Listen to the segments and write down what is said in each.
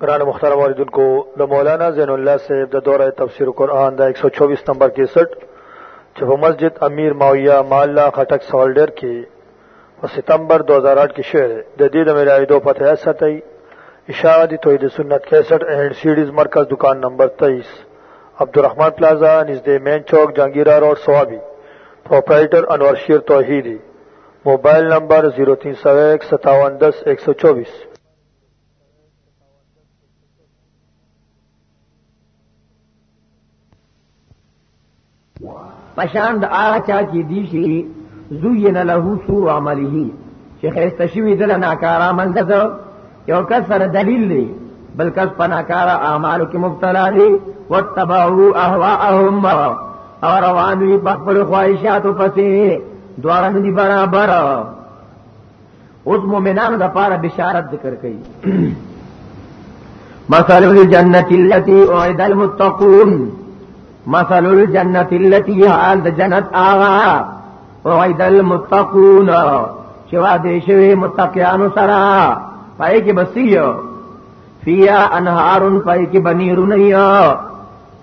قرآن مختار موردن کو دا مولانا زین اللہ صاحب دا دورہ تفسیر قرآن دا 124 نمبر 61 چپا مسجد امیر معاویہ معلا خٹک سوالڈر کی او ستمبر 2008 کې شعر د دې د ملاویدو پته یې ساتي اشاعه دي توحید سنت 61 اینڈ سیډیز مرکز دکان نمبر 23 عبدالرحمن پلازا نزدې مین چوک جهانگیرا روډ سوابي پرپرایټر انور شیر توحیدی موبایل نمبر 03015710124 پشان د هغه چا چې دی شي زوین له سو عمله چې خسته شوی دل ناکارا منځ یو کس سره دلیل دی بل کس پناکارا اعمالو کې مبتلا دی وتبعوا اهواهم او روان وي په خپل خواهشاتو پسې دواره دي برابر اوس مؤمنانو د پاره بشارت ذکر کړي مثل الجنه التي وعد المتقون مثل الجنه التي حال د جنت آغا وعد المتقون چې وعده شوی متقیانو سره پای کې بسیو فیا انهارن پای کې بنیرونه یا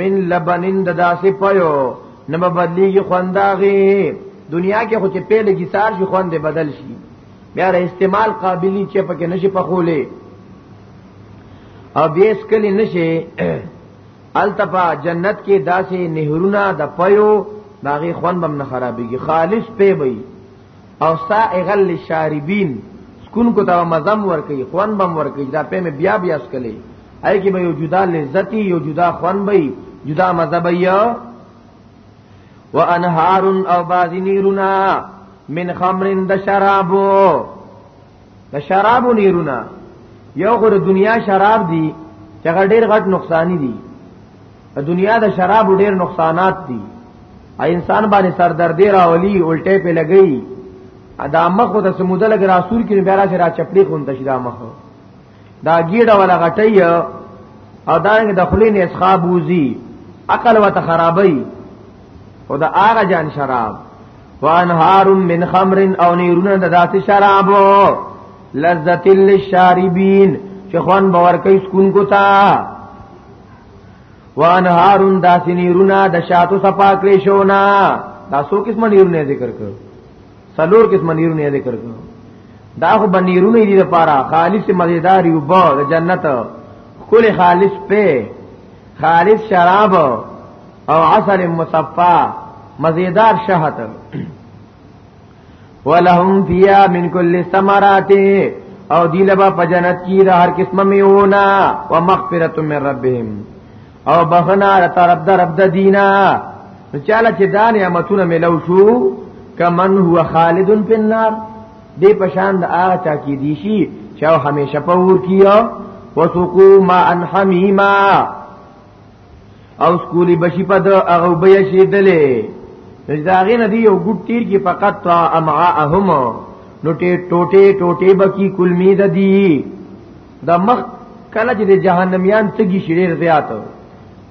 من لبنین د داسې پيو نه به بدلیږي خونداغي دنیا کې خو چې په لګي سار شي خوند بدل شي بیا د استعمال قابلیت چې پکې نشي پخولې او بیس کلی نشي التفا جنت کې داسې نهرونه د پيو باغی خوان بم نه خرابېږي خالص په وي او سائغ للشاربین سکون کو تا مزم ور کوي خوان بم ور کوي دا په بیا بیا سکلي اې کې به یو جدا لذت یو جدا خوان به جدا مزه به یا وانهار او باز نیرنا من خمر د شرابو د شرابو نیرنا یو خو د دنیا شراب دی چې هغه ډیر غټ نقصانی دی د دنیا د شراب ډیر نقصانات دي انسان باندې سردردې راولي الټه په لګي ادا مخ ته سمودل ګراسور کې بیا را چپړي خون تشدا مخ دا ګیډه ولا غټي او دا د خلین اسخاب وزي عقل وت خرابي او دا هغه جان شراب وانهار من خمر او نیرونه د داسې شرابو لذت للشاربین چې خوان باور کوي سکون کو تا وانهار داسې نیرونه د شاتو صفا کړې شو نه دا څو قسمه نیرونه ذکر کړو څلور قسم نیرونه یې ذکر کړو دا خو بنیرونه دي لپاره خالص مزیدار یو با د جنت کل خالص په خالص شراب او عسل مصفا مزیدار شهد ولهم فیا من کل ثمرات او دی لبا په جنت کې د هر قسمه میونه او مغفرت من ربهم او بخنا طرف در رب د دینا چاله چې دا نعمتونه ملو شو کمن هو خالد فی النار دې پشان د هغه چا کې دی شي چې همیشه په ور کیو وسقو ما ان حمیما او سکولی بشی په د هغه بیا شي دلې نجداغې ندی یو ګډ تیر کې فقط تا امعاهم نو ټې ټوټه ټوټه بکی کلمی د دی دا مخ کله چې د جهنميان تګي شریر زیات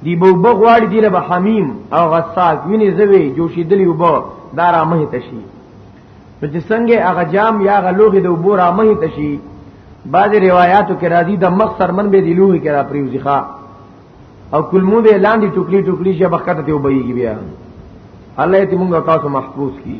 دی بو بغواړي دی له حمیم او غساق ویني زوی جوشي دلی وبو دا را مه تشي نو چې څنګه هغه جام یا غلوغه د وبو را مه تشي بعض روایتو کې راځي د مخ سرمن به دی لوغي کې را پریوزي ښا او کلمو به لاندې ټوکلي ټوکلي شي بخته ته وبېږي بیا الله دې موږ تاسو محفوظ کړي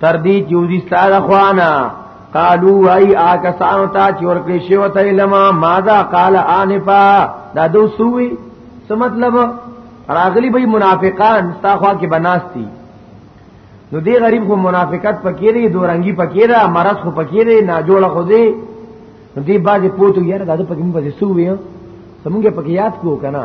تر دې چې وځي ستاره خوانه قالو ای آکسانو تا چې ورکړې شی وته علم ماذا قال انفا دا دو سوی څه مطلب راغلی به منافقان ستا خوا کې بناستی نو دی غریب خو منافقت پکې لري دورنګي پکې را مرض خو پکې لري نا جوړه خو دی نو دی باز پوتو یاره دا پکې مې پسې سوی سمونږه پکې یاد کو کنه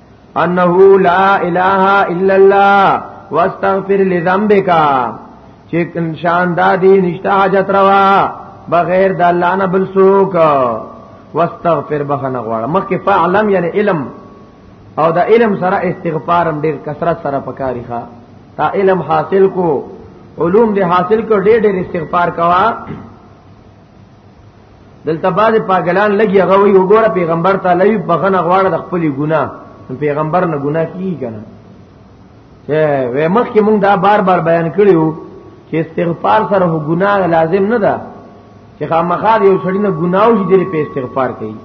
انه لا اله الا الله واستغفر لذنبك چې شان دادی نشتا حاجت روا بغیر د الله نه بل څوک واستغفر بخنه غواړه مخکې فعلم یعنی علم او د علم سره استغفار هم ډیر کثرت سره پکاري ښا تا علم حاصل کو علوم دې حاصل کو ډېر ډېر استغفار کوا دلته باز پاګلان لګي هغه وی وګوره پیغمبر ته لوي بغنه غواړه د خپل ګناه پیغمبر نه ګناه کیږي کنه چې وې مخ کې مونږ دا بار بار بیان کړیو چې استغفار سره ګناه لازم نه ده چې خامخا یو سړی نه ګناو شي دې په استغفار کوي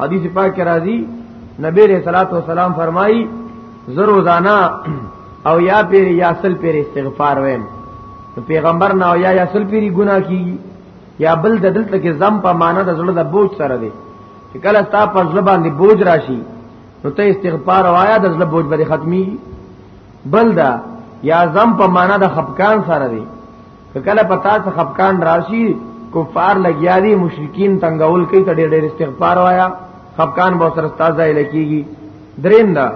حدیث پاک کې راځي نبی رسول الله صلوات والسلام فرمایي زه روزانه او یا پیر یا سل پیر استغفار ویم پیغمبر نه او یا یا سل پیری ګناه کیږي یا بل د دلته کې زم په معنا د زړه د بوج سره دی چې کله تا په زړه باندې بوج راشي نو ته استغفار وایا د زړه بوج به ختمي بل دا یا زم په معنا د خفقان سره دی که کله په تاسو خفقان راشي کفار لګیا دي مشرکین تنگول کوي ته ډېر ډېر استغفار وایا خفقان به سره تازه لکېږي دریم دا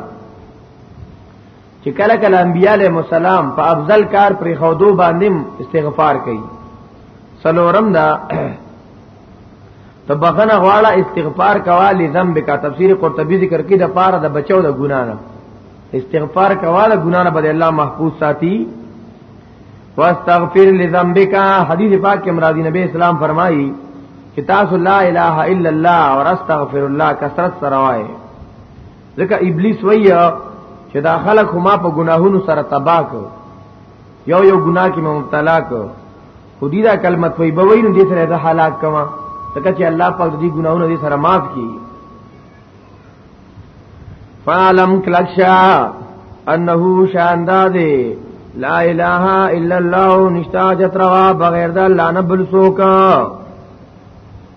چې کله کله انبیاء علیهم السلام په افضل کار پر خودو باندې استغفار کوي سلورم دا ته بخنه غواړه استغفار کواله ذنب کا تفسیر قرطبی ذکر کې د پاره د بچو د ګنا نه استغفار کواله ګنا نه بل الله محفوظ ساتي واستغفر لذنبک حدیث پاک کې مرادی نبی اسلام فرمایي چې تاسو لا اله الا الله اور استغفر الله کثرت سره وایي ځکه ابلیس وایي چې دا خلک ما په ګناهونو سره تباہ کړ یو یو ګناه کې مبتلا کړ خو دې دا کلمه طیبه وایي نو دې سره د هلاک کما ځکه چې الله پاک دې ګناهونه دې سره معاف کړي فعلم کلکشا انه شاندازه لا اله الا الله نشتا جتروا بغیر د الله نه بل سوکا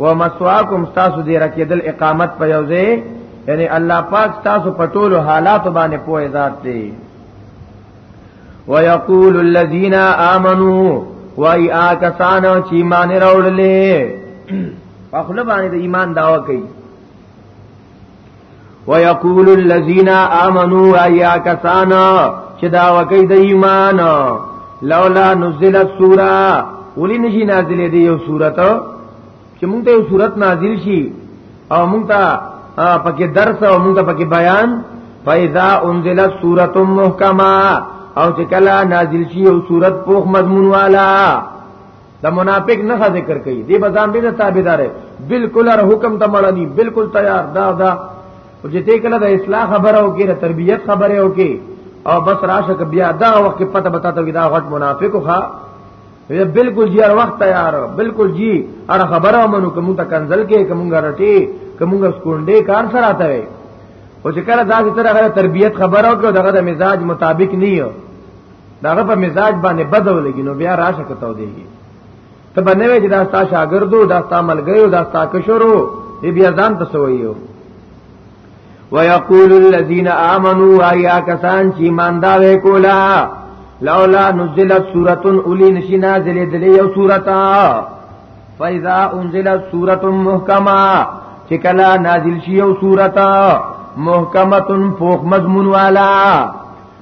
و مسواکم تاسو دې رکیدل اقامت په یو ځای یعنی الله پاک تاسو په ټولو حالاتو باندې پوهه ذات دی ويقول الذين امنوا وای آکسانو چې ایمان راوړلې په خپل باندې د ایمان داوا کوي ويقول الذين امنوا ايا كسانا چې دا وکي د ایمان لولا نزلت سوره ولې نشي نازلې دی یو صورت چې مونږ ته یو صورت نازل شي او مونږ ته پکې درس او مونږ ته پکې بیان فاذا انزلت سوره محکمه او چې کله نازل شي یو صورت پوخ مضمون والا د منافق نه ذکر کوي دی بزام به تابعدار بالکل ر حکم ته مړنی بالکل تیار دا دا او چې ته کله د اصلاح خبره او کې د تربيت خبره او کې او بس راشه ک بیا دا وخت پته بتا ته دا غټ منافق خو وی بالکل جی هر وخت تیار بالکل جی هر خبره منو کوم ته کنزل کې کوم غرټي کوم سکونډې کار سره آتا وي او چې کله دا چې تر هغه تربيت خبره او دغه د مزاج مطابق نه داغه په مزاج باندې بدو لګي نو بیا راشه کتاو دیږي ته باندې وې چې دا ستا شاګردو دا ستا ملګریو دا ستا کشرو دې بیا ځان ته سویو ويقول الذين امنوا ايا کسان چې ایماندار کولا لولا نزلت سوره اولی نشی نازل دلی یو سورتا فاذا انزلت سوره محکمه چې کلا نازل شي یو سورتا محکمه فوق مضمون والا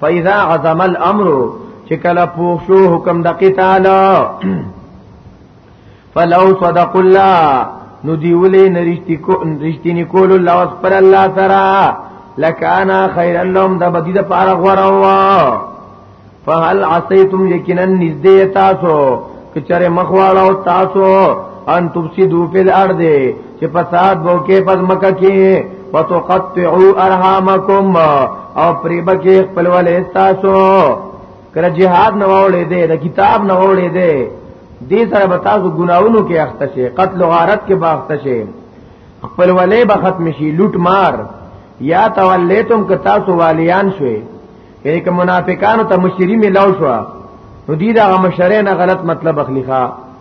فاذا عظم الامر چې کله پوښ شو حکم د قتال فلو صدق الله نو دیولې نرشتي کو رښتینی کول الله واس پر الله سره لکانا خیر لهم د بدی د پاره غوړه وا فهل عصیتم یقینا نزدې تاسو کچره مخواړه تاسو ان تفسدو فی الارض چې فساد وو کې پس مکه کې وتقطعوا ارحامکم او پریبه کې خپل ولې تاسو کله جهاد نه وړې دې د کتاب نه وړې دې دې سره به تاسو ګناونو کې اخته شي قتل غارت کې باخته شي خپل ولې به ختم شي لوټ مار یا تولیتم که تاسو والیان شوي یعنی که منافقانو ته مشری ملاو شو نو دې دا مشره نه غلط مطلب اخلي ښا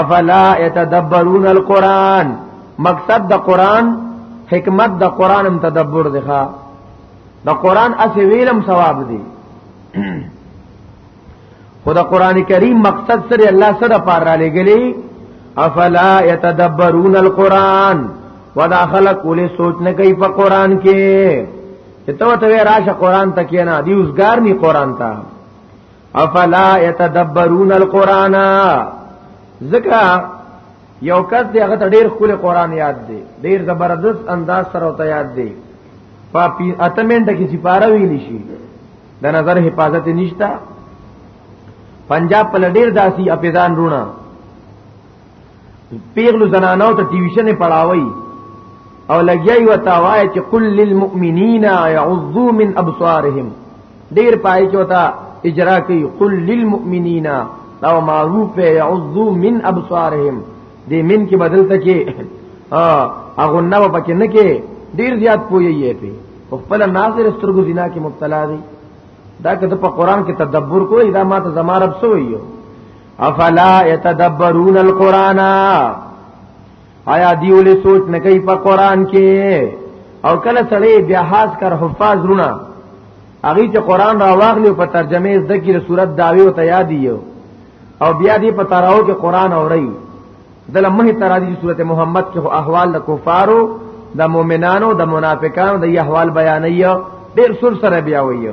افلا يتدبرون القران مقصد د قران حکمت د قران هم تدبر دی ښا د قران اسی ویلم ثواب دی خو د قران کریم مقصد سره الله سره پار را لګلی افلا يتدبرون القران ودا خلق ولې سوچ نه کوي په قران کې ته ته راشه قران ته کېنا دی اوسګار ني قران ته افلا يتدبرون القرآن ذکر یو کس دی هغه ته ډیر خپل قران یاد دی ډیر زبردست انداز سره ته یاد دی په اتمنډه کې سپاره ویل شي د نظر حفاظت نشتا پنجاب په ډیر داسي اپیدان رونه پیغلو زنانو ته ټیوشن پڑھاوي او لګیای و تا وای چې قل للمؤمنین یعظوا من ابصارهم ډیر پای کې وتا اجرا کوي قل للمؤمنین دا معروف ہے یعظوا من ابصارهم دې من کې بدل تکي ها هغه نو پکې نه کې ډیر زیات پوي یې په خپل ناظر سترګو زنا کې مبتلا دي دا کته په قران کې تدبر کوی دا ماته زمارب سوې یو افلا يتدبرون القرآن آیا دیولی سوچ نکی پا قرآن کې او کله سړی بیا حاص کر حفاظ رونه هغه چې قران را واغلی په ترجمه زده کې صورت داوی او تیادی او بیا دې په تاراو کې قران اوري دله مه ترادی صورت محمد کې احوال د کفارو د مؤمنانو د منافقانو د احوال بیانې ډېر سر سره بیا وایي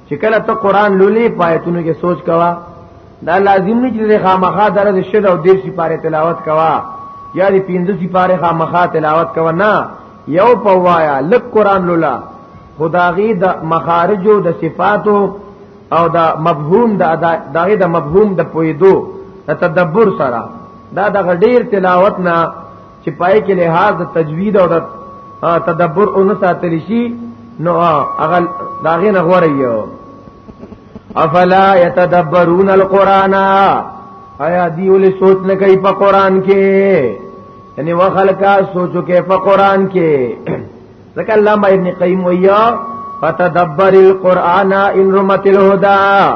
چې کله ته قران لولې پایتونو کې سوچ کوا دا لازم نه چې خامخا درز شد او دیر شي پاره تلاوت کوا یا دې پینځه شي پاره خامخا تلاوت کوا نه یو پوایا لک قران لولا خداغي د مخارجو د صفاتو او د مفهوم د دغه د مفهوم د پویدو د تدبر سره دا د غډیر تلاوت نه چې پای کې لحاظ د تجوید او د تدبر او نساتل شي نو هغه داغه نه غوړی یو افلا يتدبرون القرآن آیا دی ولې سوچ نه کوي په قران کې یعنی وخلقا سوچو کې په قران کې ځکه علامه ابن قیم ویا فتدبر القرآن ان رمت الهدى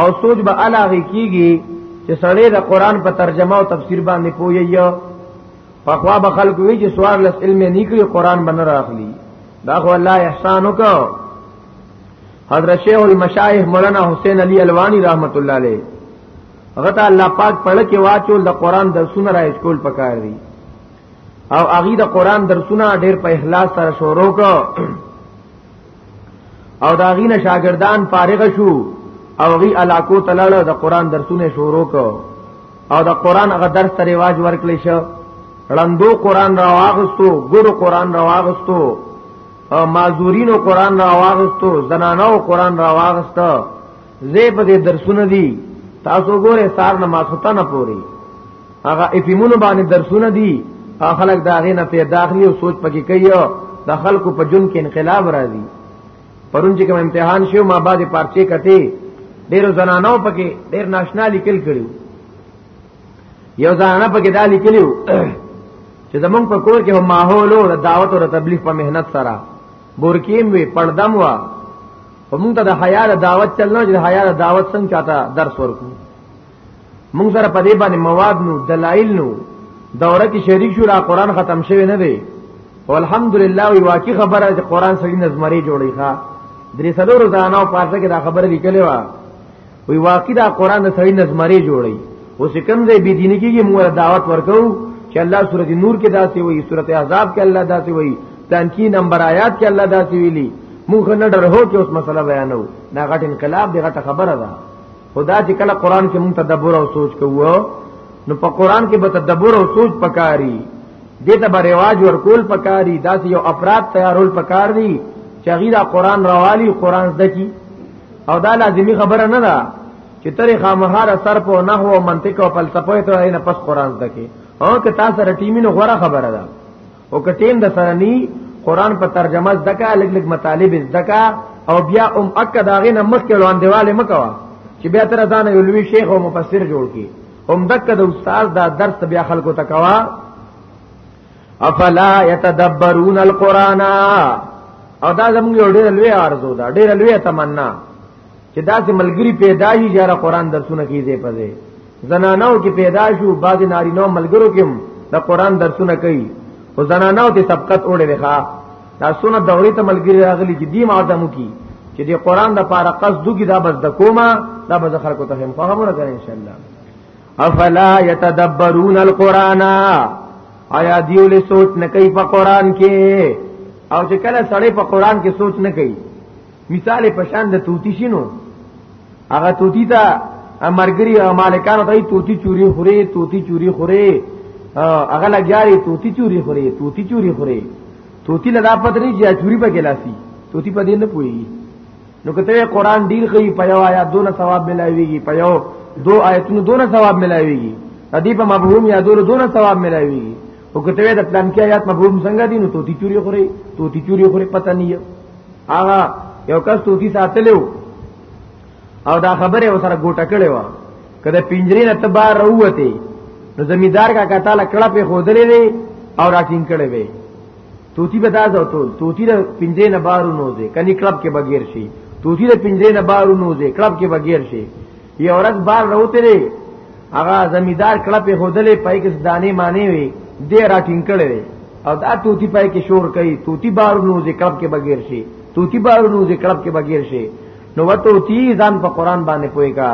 او سوچ به علاوه کیږي چې سړی د قران په ترجمه او تفسیر باندې پوهیږي په خوا به خلکو وی چې سوار لس علم نه کړی قران باندې راخلی دا خو الله احسان وکاو حضرت شیخ المشایخ مولانا حسین علی الوانی رحمت الله علیه غته الله پاک پړه کې واچول د قران درسونه را اسکول پکار دی او اغي د قران درسونه ډېر په اخلاص سره شروع کړ او دا غینه شاګردان فارغ شو او غي علاقو تلل د قران درسونه شروع کو او د قران هغه درس ته رواج ورکړي شو رندو قران را واغستو ګورو قران را واغستو معذورینو قران را واغستو زنانو قران را واغستو زه په دې درسونه دي تاسو ګوره سار نه ماسوته نه پوري هغه افیمونو باندې درسونه دي خلک دا غې نه په داخلي او سوچ پکې کوي د خلکو په جون کې انقلاب راځي پرون چې کوم امتحان شو ما بعد پارچې کته ډیرو زنانو پکې ډیر ناشنا لیکل کړو یو زنانه پکې دا لیکلو چې زمونږ په کور کې هم ماحول او دعوت او تبلیغ په مهنت سره بورکیم وی پردم وا په موږ ته د حیا د دعوت چل نه چې د حیا د دعوت څنګه چاته درس ورکو موږ سره په دې باندې مواد نو دلایل نو دوره کې شریک شو را قران ختم شوی نه دی والحمدلله وی واقعي خبره چې قران سړي نظمري جوړي ښا درې سلو روزانه او پارسه کې دا خبره لیکلې و وی واقع دا قران د سړی نظمره جوړي اوس کوم ځای بي دیني کېږي موږ دعوت ورکو چې الله سورته نور کې داسې وایي سورته احزاب کې الله داسې وایي تنکی نمبر آیات کې الله داسې ویلي موږ نه ډر هو چې اوس مسله بیانو دا غټ انقلاب دی غټه خبره ده خدا چې کله قران کې موږ تدبر او سوچ کوو نو په قران کې به تدبر او سوچ پکاري دې ته به رواج ورکول پکاري داسې یو افراد تیارول پکار دي چې غیره قران روالي قران زده کی او دا لازمی خبره نه ده چې ترې خامهاره سر په نحو او منطق او فلسفه ته نه پس قران زده کې او که تاسو سره ټیمي نو غوړه خبره ده او که ټیم د سره ني قران په ترجمه زده کا لګ لګ مطالب زده کا او بیا ام اکه داغه نه مخ کې روان دیواله مکوا چې بیا تر ځان یو لوی شیخ او مفسر جوړ کی هم دک د استاد دا درس بیا خلکو تکوا افلا يتدبرون القران او دا زموږ یو ډېر لوی ارزو ده ډېر لوی تمنا چې دا چې ملګری پیدا شي چې را قران درسونه کیږي په دې زنانو کې پیدا شو بعض نارینو ملګرو کې دا قران درسونه کوي او زنانو ته سبقت اوړي ښا دا سونه دوري ته ملګری راغلي چې دیم اعظم کی چې د قران د پاره قصد دوی دا بس د کومه دا به خلکو ته هم فهمونه کوي ان شاء الله افلا يتدبرون القرآن آیا دیو له سوچ نه کوي په قران کې او چې کله سړی په قران کې سوچ نه کوي مثال په شان د توتی شینو هغه توتی ته امرګری او مالکانو ته توتی چوری خوري توتی چوری خوري هغه لګیاري توتی چوری خوري توتی چوری خوري توتی لدا پته نه چې چوری په ګلاسي توتی په دې نه پوي نو کته قران ډیر خي په یو آیات دونه ثواب ملایويږي په یو دو آیتونو دونه ثواب ملایويږي ردی په مفهوم یا دونه دونه ثواب ملایويږي او کته د پلان کې آیات مفهوم څنګه دي نو توتی چوری خوري توتی چوری خوري پته نه هغه یو کس توتی ساتلو او دا خبره وسره ګوټه کړې و کله پنجرې نه تبار وروته نو زمیدار کا کتاله کړه په خودلې او راټینګ کړي وي توتی به تاسو ته توتی د پنځه نه بارو نوځي کني کلب کې بغیر شي توتی د پنځه نه بارو نوځي کلب کې بغیر شي یو ورځ بار راوته لري هغه زمیدار کلب په هودلې پای کې دانه معنی وي دې راټینګ کړي او دا توتی پای کې شور کوي توتی بارو نوځي کلب کې بغیر شي توتی بارو نوځي کلب کې بغیر شي نو وته تی ځان په قران باندې پوي کا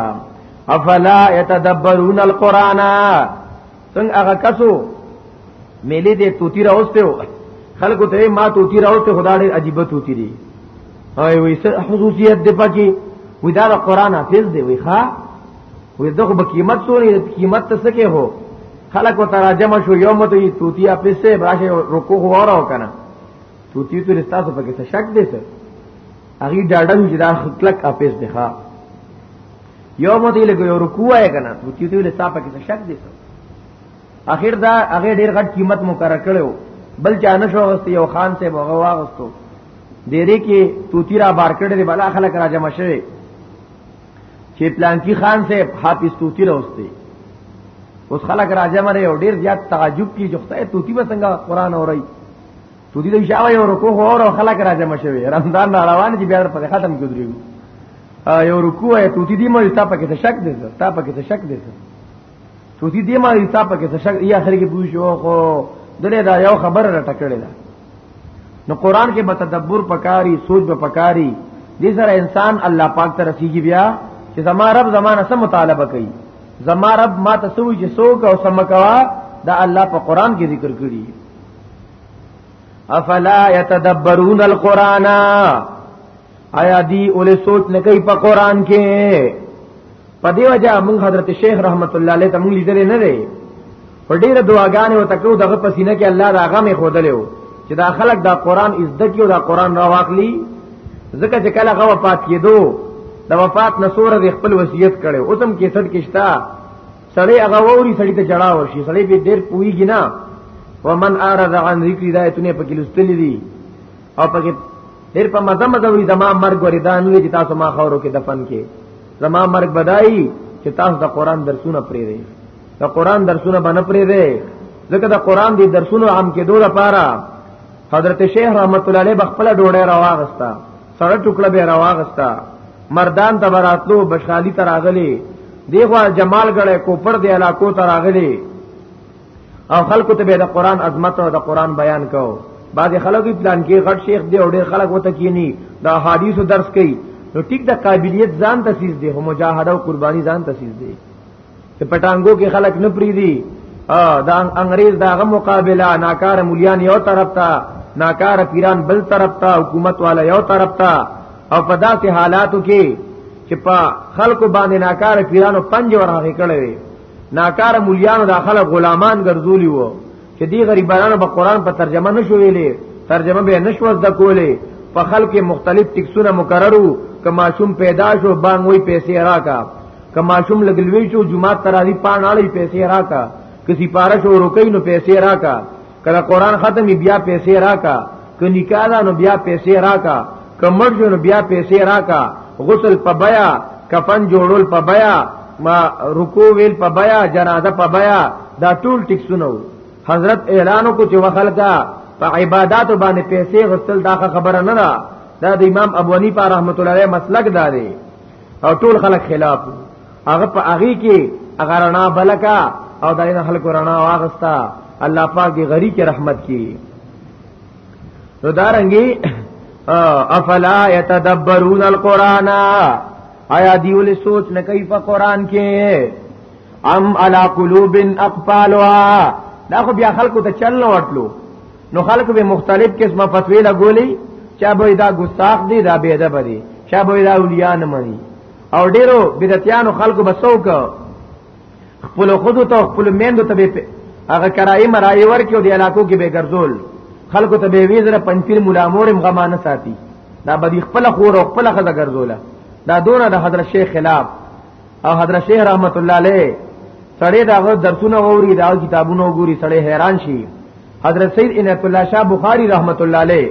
افلا يتدبرون القرآن څنګه هغه کسو میلې دې توتی راوسته و خلکو ته ما توتی راوسته خدا دې عجیب توتی دی هاي وې څه خصوصیت دې پکې وې دا قرآن حافظ دی وې ښا وې دغه به قیمت سوري قیمت ته سکه هو خلکو ته راجم شو یوم ته توتی حافظ سے راشه رکوع وراو کنه توتی تو رستا سو پکې څه شک دې څه هغه ډاډن چې دا خلک اپیس دی ښا یو مو دی لګو یو رکوع یې کنه تو چې دوی له صاحب کې شک دي اخر دا هغه ډیر غټ قیمت مقرر کړو بل چا نه شو غست یو خان سے بغوا واغستو دیرې کې توتی را بار کړې دی بلا خلک را جمع شوه چې پلان کی خان سے حافظ توتی راوستي اوس خلک را جمع لري او ډیر زیات تعجب کی جوخته توتی به څنګه قران اوري تو دې د شاوې او رکوع او اور خلک راځم شوی رمضان نه روان دي بیا په ختم کې درو یو رکوع ای توتی دی ما تا پکې ته شک دی تا پکې ته شک دی توتی دی ما تا پکې ته شک یا اخر کې پوښو خو دله دا یو خبره را ټکړې ده نو قران کې به تدبر پکاري سوچ به پکاري دې سره انسان الله پاک ته رسیږي بیا چې زما رب زمانه سم مطالبه کوي زما رب ما ته سوي چې سوک او سمکوا دا الله په قران کې ذکر کړی افلا يتدبرون القرآن آیا دی اول سوچ نه کوي په قران کې په دی وجه موږ حضرت شیخ رحمت الله علیه ته موږ لیدل نه دی په ډیره دعاګانې وتکو دغه پسینه کې الله دا غمه خودلو چې دا خلک دا قران عزت کیو دا قران را واخلي ځکه چې کله غو پات کېدو د وفات نسور د خپل وصیت کړي اوسم کې صد کېشتا سړی هغه ووري سړی ته جړا ورشي سړی به ډیر پويږي نه ومن اعرض عن ذکر دا ایتونه په کې لستلې دي او په کې ډیر په مزه مزه وي زما مرګ ورې دا نه چې تاسو ما خورو کې دفن کې زما مرګ بدایي چې تاسو د قران درسونه پرې دی د قران درسونه باندې پرې دی ځکه د قران دی درسونه عام کې دوه لپاره حضرت شیخ رحمت الله علیه بخپل ډوړې راوغستا سره ټوکړه به راواغستا مردان ته براتلو بشالی ته راغلی دیغه جمال غړې کوپر دی علاقو ته راغلی او خلکو ته به د قران عظمت او د قران بیان کو بعض خلکو پلان کې غټ شیخ دی او ډېر خلک وته کینی دا حدیثو درس کوي نو ټیک د قابلیت ځان تسیز دی هم مجاهده او قربانی ځان تسیز دی چې پټانګو کې خلک نه پریدي د انګريز دغه مقابله ناکاره مليان یو طرف ته ناکاره پیران بل طرف ته حکومت والا یو طرف ته او په داسې حالاتو کې چې په خلکو باندې ناکاره پیرانو پنج ورغه کړي ناکاره مليانو د خلک غلامان ګرځولي وو چې دی غریبانو به قران په ترجمه نشو ویلې ترجمه به نشو زده کولې په خلک مختلف ټکسونه مقررو کما شوم پیدا شو بانګ وی پیسې راکا کما شوم لګلوي شو جمعه تراوی پاناړي پیسې راکا کسی پارش او رکې نو پیسې راکا کله قران ختمي بیا پیسې راکا که نکاح ده نو بیا پیسې راکا که مړ جو نو بیا پیسې راکا غسل په بیا کفن جوړول په بیا ما رکوع ویل په بیا جنازه په بیا دا ټول ټیک سنو حضرت اعلانو کو چې وخلقا په عبادت باندې پیسې غسل دا خبره نه ده دا د امام ابو حنیفه رحمت الله علیه مسلک دا دی او ټول خلک خلاف هغه په هغه کې هغه رڼا بلکا او داینه خلکو رڼا واغستا الله پاک دې غری کې رحمت کړي نو دارنګي افلا يتدبرون القرآن آیا دیول سوچ نه کوي په قران کې ام علا قلوب اقفالها دا خو بیا خلکو ته چل نه ورتلو نو خلکو به مختلف قسمه فتوی لګولې چا به دا ګستاخ دي دا به ادب دي چا به دا اولیاء نه مني او ډیرو بدعتیانو خلکو بسو کو خپل خود ته خپل میندو ته به هغه کرای مرای ورکی او د علاقو کې به ګرځول خلکو ته به ویزره پنځپیر مولا مورم غمانه ساتي دا به خپل خور او خپل خزه ګرځوله دا دونه د حضرت شیخ خلاف او حضرت شیخ رحمت الله علیه سړی دا درسونه غوري دا کتابونه وګوري سړی حیران شي حضرت سید عنایت الله شاه بخاری رحمت الله علیه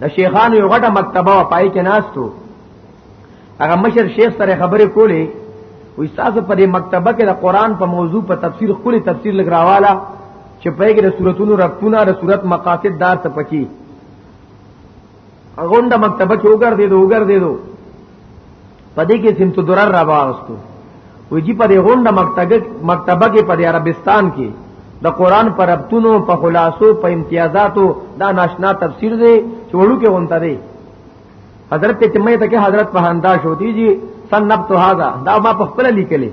د شیخانو یو غټه مکتبه او پای کې ناستو هغه مشر شیخ سره خبرې کولې و استاد په دې مکتبه کې د قران په موضوع په تفسیر خولي تفسیر لګراواله چې په کې د سوراتونو ربطونه د سورات مقاصد دار ته پکی غونډه مکتبه کې وګرځېدو وګرځېدو په دې کې سمت درر را واغستو وی جی په دې غونډه مکتبه مکتبه کې په عربستان کې د قران پر ربطونو په خلاصو په امتیازاتو دا ناشنا تفسیر دی چې وړو کې غونته دی حضرت ته مې ته کې حضرت په انداز شوتی جی سنبت هذا دا ما په خپل لیکلې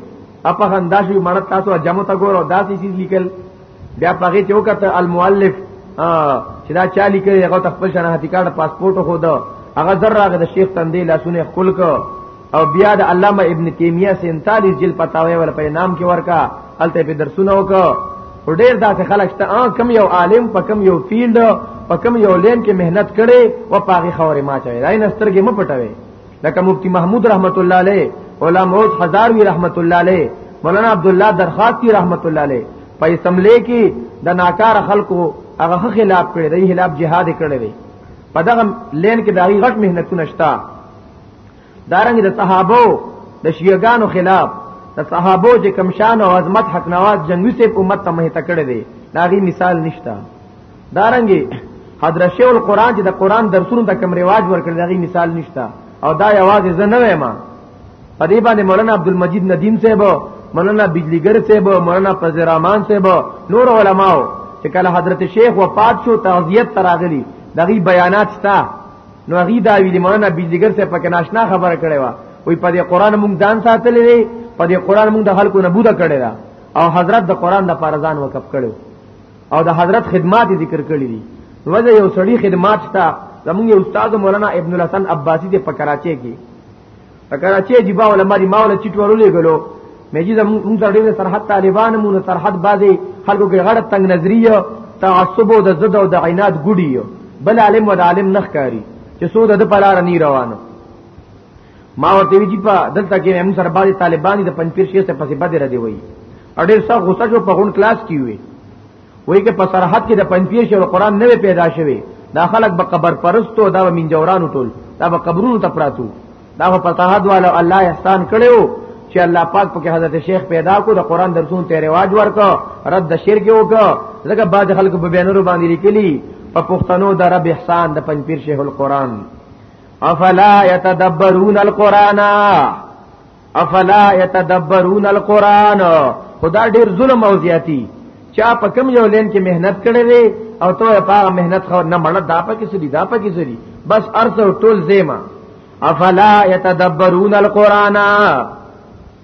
اپه انداز یې مړ تاسو جمع تا ګورو دا څه لیکل بیا پغې ته وکړه المؤلف چې دا چالي کوي هغه خپل شنه هتی کارت پاسپورت خو دا هغه زر راغی د شیخ تندې لاسونه خپل کو او بیا د علامه ابن تیمیه 47 جلد پتاوی ول په نام کې ورکا الته په درسونه وکړه او ډیر داسې خلک ته کم یو عالم په کم یو فیلډ په کم یو لین کې مهنت کړي او پاغي خورې ما چوي دا نسترګې م پټوي لکه مفتی محمود رحمت الله علیه علماء هزاروی رحمت الله علیه مولانا عبد الله درخاتی رحمت الله علیه په اسمبلی کې د ناکار خلکو هغه خلاف کړی دی خلاف جهاد کړی دی په دغه لین کې د هغه غټ مهنتونه شته دارنګ د صحابو د شیعاګانو خلاف د صحابو چې کمشان او عظمت حق نواز جنگي سه امت ته مهته کړی دی دا غي مثال نشته دارنګي حضرت شیخ القرآن چې د قرآن درسونو ته کوم رواج ورکړي دغه مثال نشته او دا یوازې زه نه وایم په دې باندې مولانا عبدالمجید ندیم صاحب مولانا بجلیګر صاحب مولانا فضل الرحمن صاحب نور علماو چې کله حضرت شیخ وفات شو تعزیت تراغلی دغه بیانات شته نو هغه دا ویلي مولانا بجلیګر صاحب پکې ناشنا خبره کړې و وی په دې قرآن مونږ ځان ساتلې دی په دې قرآن مونږ د خلکو نه بوده کړې ده او حضرت د قرآن د پارزان وقف کړو او د حضرت خدمات ذکر کړی دي وجه یو سړی خدمات شته زمونږ یو استاد مولانا ابن الحسن عباسی دی په کراچۍ کې په کراچۍ دی با علماء دی ماول چټ ورولې غلو مې چې زمونږ سره ډېر سرحد طالبان مو سرحد باندې خلکو کې غړ تنگ نظریه تعصب او د زده او د عناد ګډي بل عالم ود عالم نخ کاری چې سود د پلار نه روانو ما ورته وی چې په دلته کې هم سره باندې طالبانی د پنځپیر شیخ ته پسې بده ردی وای اډیر څه غوسه شو په غون کلاس کې وی وای کې په سرحد کې د پنځپیر شیخ قرآن نه پیدا شوی دا خلک به قبر پرستو دا به منجورانو ټول دا به قبرونو ته پراتو دا په پتاحت والا الله احسان کړو چې الله پاک پکې حضرت شیخ پیدا کو د قرآن درسونو ته رواج ورکو رد د شرک وکړه ځکه بعض خلکو په بیانورو باندې لیکلي په پښتنو د رب احسان د پنځپیر شیخ القرآن افلا يتدبرون القران افلا يتدبرون القران خدا ډیر ظلم او زیاتی چا په کم یو لین کې مهنت کړې وي او ته په هغه مهنت خو نه مړه دا په کې سړي دا په کې سړي بس ارث او ټول زیما افلا يتدبرون القران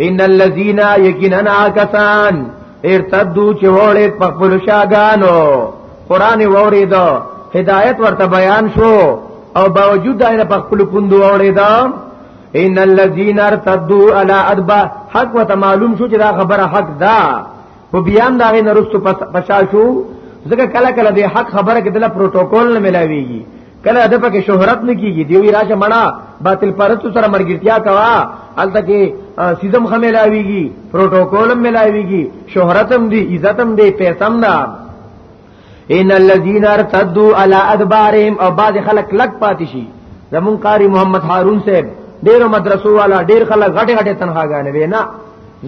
ان الذين يقيننا كسان ارتدوا چوله پخپل شاګانو قران وریدو هدایت ورته بیان شو او باوجود دایره پخپل پوند وریدا ان الذين ارتدوا على ادبا حق وته معلوم شو چې دا خبره حق ده خو بیا هم دا غي نرستو پشا شو ځکه کله کله د حق خبره کې د پروتوکول نه ملاويږي کله د پکې شهرت نه کیږي دی وی راشه مړه باطل پرستو سره مرګرتیا کوا الته کې سیزم خمه لاویږي پروتوکولم ملاویږي شهرتم دی عزتم دی پیسم نه ان الذين ارتدوا على ادبارهم او بعض خلک لک پاتې شي زمون قاری محمد هارون صاحب ډیرو مدرسو والا ډیر خلک غټه غټه تنهاګانې وینا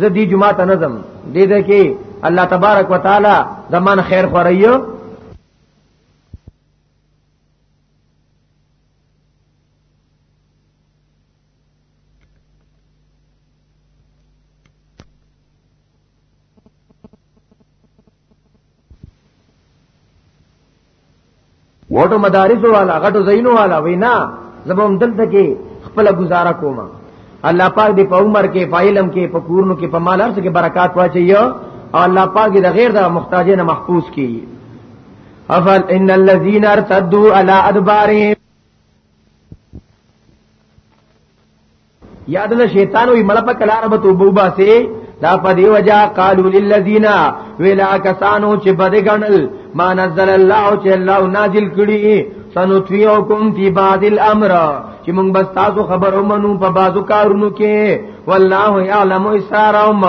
زه دی جمعه ته نظم دې ده کې الله تبارک وتعالى زمان خیر خوریو وټو مدارس والا غټو زینو والا وینا زبوم دلته کې خپل گزاره کوم الله پاک دې په عمر کې په علم کې په کورونو کې په مال ارث کې برکات واچي او الله پاک دې غیر د محتاجین محفوظ کړي افل ان الذين ارتدوا على ادبارهم یاد له شیطان وی مل په کلار به توبو باسي دا په دی وجا قالو للذین ویلا کسانو چې بد غنل ما نزل الله چې الله نازل کړي سنطفیوکم فی بعض الامر چې موږ بس تاسو خبرو منو په بازو کارونو کې والله یعلم اسرارهم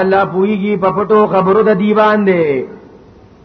الله پویږي په پټو خبرو د دیوان دی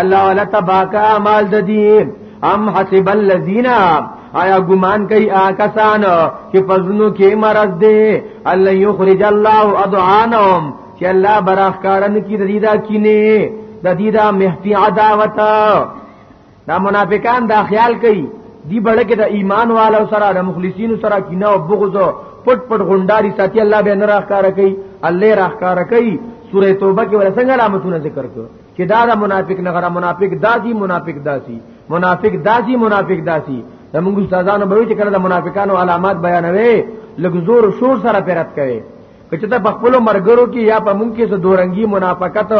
الله ولا تباک اعمال د دې ام حسب الذين آیا ګمان کوي آکسان چې پزنو کې مرز دي الله یخرج الله ادعانهم چې الله براخ کارن کې د دې دا کینه د دې دا مهتی عداوت دا منافقان دا خیال کوي دی بڑکه د ایمان والو سره د مخلصین سره کینه او بغض پټ پټ غونډاری ساتي الله به نه راخاره کوي الله راخاره کوي سوره توبه کې ورسنګ علامتونه ذکر کړ چې دا د منافق نه غره منافق داسي منافق داسي منافق داسي منافق داسي زموږ استادانو به چې کړه د منافقانو علامات بیانوي لګزور شور سره پیرت کوي کچته په خپل مرګرو کې یا په مونږ کې څه دورنګي منافقت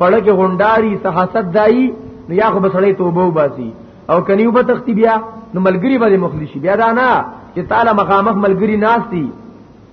پړه کې غونډاري صحاست دای یا خو بسړې توبه وباسي او کنيو به تختی بیا نو ملګری به مخلصي بیا دا نه چې تعالی مخامخ ملګری ناشتي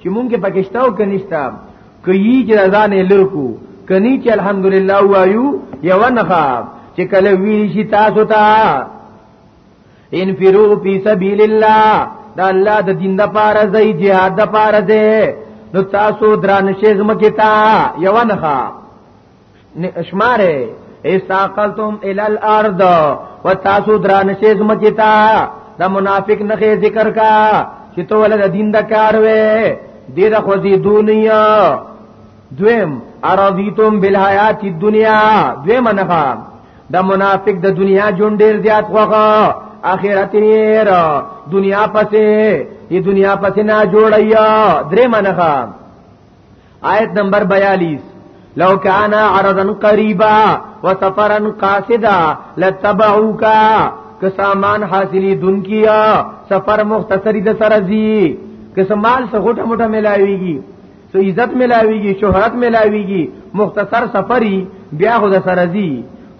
چې مونږ کې پکشته او کنيشته کوي چې ځان یې لرکو کني چې الحمدلله وایو یو نه چې کله وی شي تاسو ته ان فرو فی سبیل الله دا الله د دین د پاره زئی jihad د پاره ده نو تاسو دران شیز مکه تا یو نه شماره استاقلتم ال الارض وتاسو درانشې زمکه تا دا منافق نخې ذکر کا چې تو ول د دین د کار وې دې د خوځې دنیا دویم ارضیتم بالحیات الدنیا دویم نه د منافق د دنیا جون ډیر زیات خوخه اخرت نیر دنیا پسې ای دنیا پسې نه جوړیا درې منخه آیت نمبر 42 لو کان عرضا قریبا وسفرا قاصدا لتبعوک که سامان حاصلی دن کیا سفر مختصری د سره زی که سمال سه غټه موټه ملاویږي سو عزت ملاویږي شهرت ملاویږي مختصر سفری بیا خو د سره زی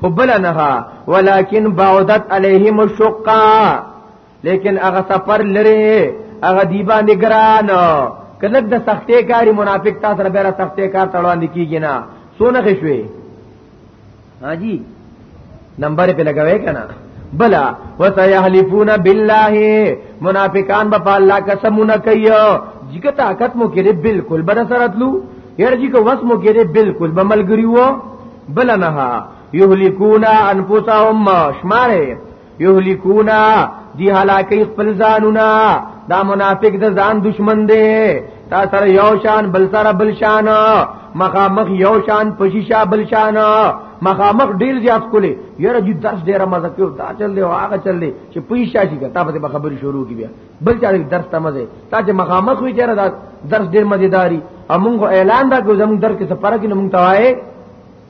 خو بل نه ولکن بعدت علیهم الشقه لیکن هغه سفر لري هغه دی باندې ګران کله د سختې کاری منافق تا سره بیره سختې کار تړوان کیږي نه سونه خشوي حاجی نمبر په لګوي کنه بلا وسيحلفون بالله منافقان په الله قسمونه کوي جګه طاقت مو کې بالکل بر سرتلو یار جی کو وس مو کې بالکل بملګری وو بلا نه یهلکون انفسهم شماره یهلکونا دی هلاکی خپل ځانونا دا منافق د ځان دشمن دی تا سره یو شان بل سره بل شان مخامخ یو شان پشیشا بل شان مخامخ ډیر زیات کولی یره جی درس ډیر مزه کوي دا چل دی هغه چل دی چې پیشا شي تا په خبرې شروع کی بیا بل چا درس ته مزه تا چې مخامخ وی چیرې دا درس ډیر مزیداری امونږ اعلان دا کو زموږ در کې سفر کې موږ توای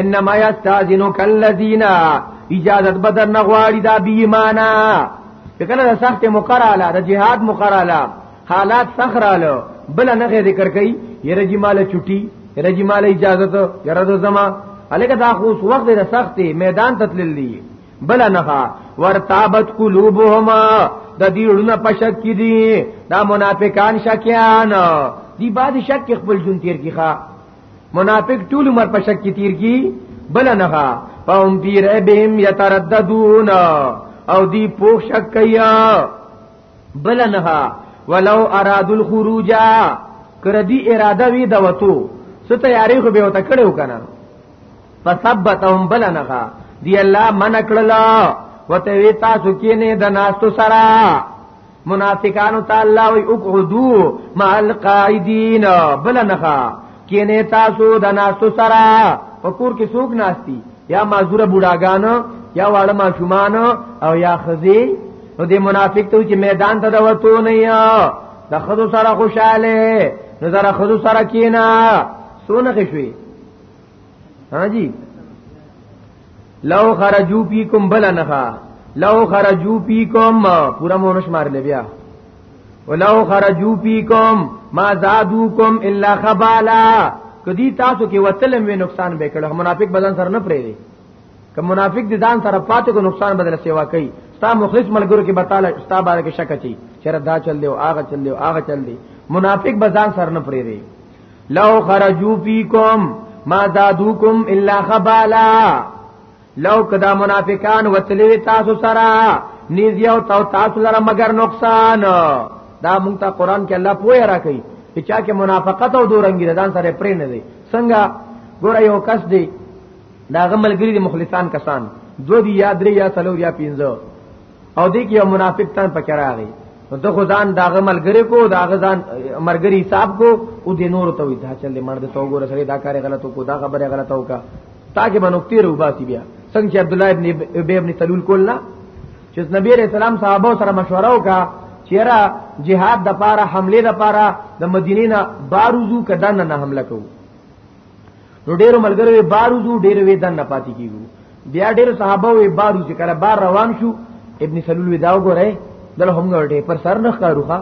انما یستاذنک الذین اجازت بدر نغواړي دا بی ایمانا چې کله د سخت مقراله د جهاد مقراله حالات سخراله بل نه ذکر کوي یره جی مال چټي یره جی مال اجازه ته یره د زما الګه دا خو وخت د سخت میدان ته تللی بل نه ورتابت قلوبهما د دې ړونه پشک کی دي دا منافقان شکیان دی بعد شک خپل جون تیر کیخه منافق ټول عمر په شک کې تیر کی بل نه ها فهم فی ربهم یترددون او دی پوښ شک کیا بل نه ها ولو اراد الخروج کردی اراده وی دوتو ست تیاری خو به وته کړو کنه فثبتهم بل نه ها دی الله من کړلا وته وی تاسو کې نه د ناستو سره منافقانو ته الله وی اقعدو مع القائدین بلنخا کینه تاسو د ناستو سره پکور کې څوک ناشتي یا معذور بوډاګان یا واړه ماشومان او یا خزي نو د منافق ته چې میدان ته دوتو نه یا د خزو سره خوشاله نو زره خزو سره کینا سونه کې شوي ها جی لو خرجو فیکم بل نخا لو خرجو فیکم پورا مونش مار لے بیا ولو خرجو فیکم ما زادوکم الا خبالا کدی تاسو کې وتلم وی نقصان به کړه منافق بدن سره نه پرې دی که منافق دي ځان سره پاتې کو نقصان بدل سیوا کوي ستا مخلص ملګرو کې بتاله ستا باندې کې شک چي چر دا چل دی او هغه چل دی او هغه چل دی منافق به ځان سره نه پرې دی لو خرجو فیکم ما زادوکم الا خبالا لو کدا منافقان وتلی تاسو سره نيزي او تاو تاسو لره مگر نقصان دا مونږ ته قران کې الله پوهه راکړي چې چا کې منافقت او دورنګي ځان سره پرې نه دي څنګه ګور یو کس دی دا غملګری دي مخلصان کسان دو دی یا درې یا څلور یا پنځه او دې کې یو منافق تن پکې راغی نو د خدان داغه ملګری کو داغه ځان مرګری حساب کو او د نور ته وی دا چل مرد ته وګوره سره دا کار غلطو کو دا خبره غلطه وکا تاکي بنوکتی رو باسی بیا څنګه چې عبد الله ابن ابي ابن سلول کولنا چې نبی رسول الله صحابه سره مشوره وکا چیرې جهاد د پاره حمله د پاره د مدینې نه باروزو کدان نه حمله کوو نو ډیرو ملګرو یې باروزو ډیرو یې دن نه پاتې کیږو بیا ډیر صحابه یې باروز چې کله بار روان شو ابن سلول ودا وګوره دله هم ورته پر سر نه ښکاروخه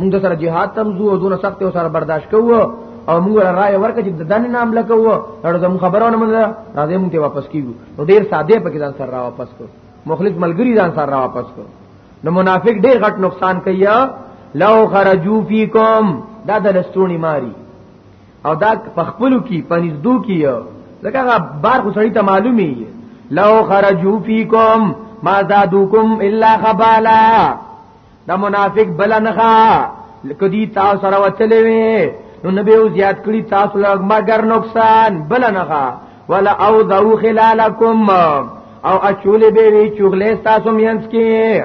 موږ سره جهاد تم زو او دونه سخت او سره برداشت کوو او موږ را راي ورکه چې دن نام لکوو نو زمو خبرونه موږ راځي موږ ته واپس کیږو نو ډیر ساده پکې ځان سره را واپس کو مخلص ملګری ځان سره را واپس کو نو منافق ډیر غټ نقصان کوي لو خرجو فیکم دا د لستونی ماری او دا پخپلو کی پنځدو کی ځکه هغه بار خو سړی ته معلومی لو خرجو فیکم ما زادوکم الا خبالا دا منافق بل نه ښا کدی تاسو سره وتلې وي نو نبی او زیات کړی تاسو لږ مگر نقصان بل نه ښا ولا او ذو خلالکم او اچول به وی چغله تاسو مینس کې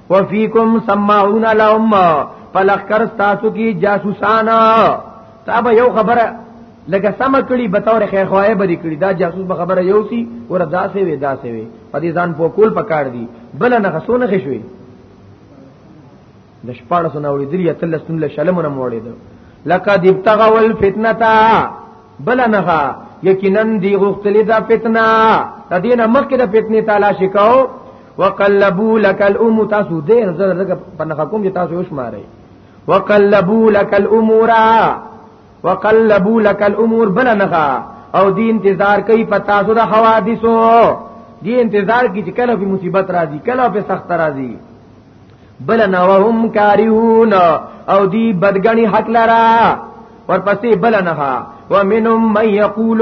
وفیکم سماعون لهم فلخر تاسو کی جاسوسان تاب یو خبره لکه سم کړي به تور خیر خوای به کړي دا جاسوس به خبره یو سی ور داسې وي داسې وي په دې ځان په کول پکار دي بل نه خسونه خشوي د شپاړه سونه وړي دلی تل سن له شلمونه موړي ده لقد ابتغوا الفتنه بل نه یقینا دی غختلی دا فتنه د دینه مخکې د فتنې تلاش وکاو وقلبو لك الام تاسو دې نو زه دغه په نخ کوم چې تاسو وشماري وقلبو لك الامور وقلبو لك الامور بل نخا او دی انتظار کوي په تاسو د حوادثو دی انتظار کی چې کله په مصیبت راځي کله په سخت راځي بل نو هم کاریون او دی بدګنی حق لرا ورپسې بل نه ومنهم من یقول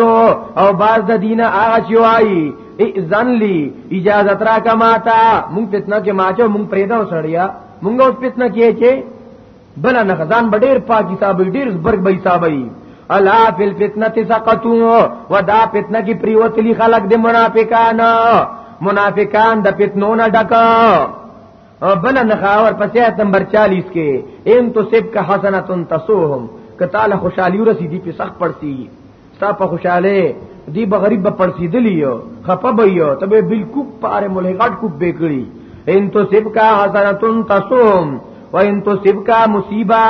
او باز د دینه هغه چې وایي اذن لی اجازه ترا کما تا مونږ فتنه کې ماچو مونږ پرېدا وسړیا مونږ اوس فتنه کې چې بل نه خزان بډیر پاکي صاحب ډیر زبرګ بې صاحبای الا فی الفتنه سقطوا ودا فتنه کې پریوتلی خلق د منافقان منافقان د فتنو نه ډکا او بل نه خاور پسې آیت نمبر 40 کې ان تو سب کا حسنۃ تسوهم کتاله خوشالي ورسې دي په سخت پړسي ستا په خوشاله دی به غریب به پړسي دلی یو خپه به یو ته به بالکل پاره ملې غټ کو بیکړي ان تو سب کا حسنۃ تسوهم و ان تو سب کا مصیبه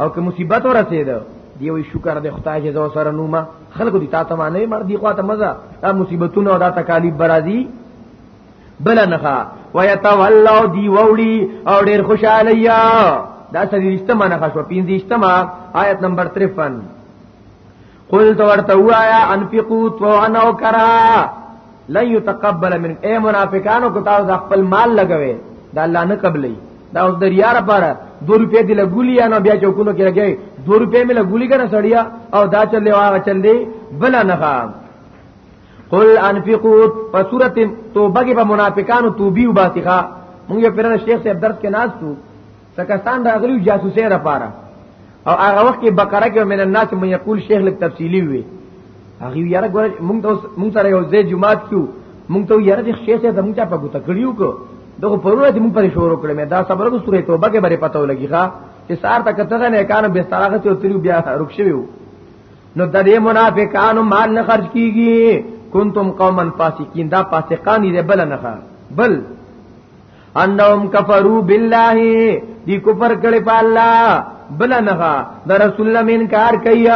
او که مصیبت ورسې ده دی وی شکر د خدای چې زو سره نوما خلکو دي تا ته معنی مر دي خواته مزه دا مصیبتونه او دا تکالیف برازي بل نه ويتولوا دی وړي او ډېر خوشاله یا دا سلیشتمه نه خشو پینځشتمه آیت نمبر 53 قل تو ورته وایا انفقوا طوعا او کرا لن يتقبل من اي منافقانو کو تاسو خپل مال لګوي دا الله نه قبلې دا اوس دریا را پاره 2 روپے دی لګولي یا نو بیا چوکونو کې لګي 2 روپے می لګولي کنه سړیا او دا چلې واغ چلې بل نه خام قل انفقوا په سورته توبه کې په منافقانو توبې وباسخه موږ یې پیران شیخ صاحب درس کې ناز شو سکستان راغلی جاسوسي را پاره او هغه وخت کې بقره کې من الناس من یقول شیخ لک تفصیلی وي هغه یاره ګور موږ ته موږ سره یو ځای جمعات کیو موږ ته یاره د شیخ صاحب موږ ته په ګوت کړیو کو دغه پرونه دې موږ پرې شروع کړم دا صبر کو سورې توبه کې بری پته ولګی ښا چې سار تک ته نه کانو به سراغه ته تریو بیا رخصوي نو د دې منافقانو مال نه خرج کیږي کنتم قوما فاسقین دا فاسقان دي بل نه بل انهم کفروا بالله دی کفر کړي په الله بل نه د رسول الله انکار کوي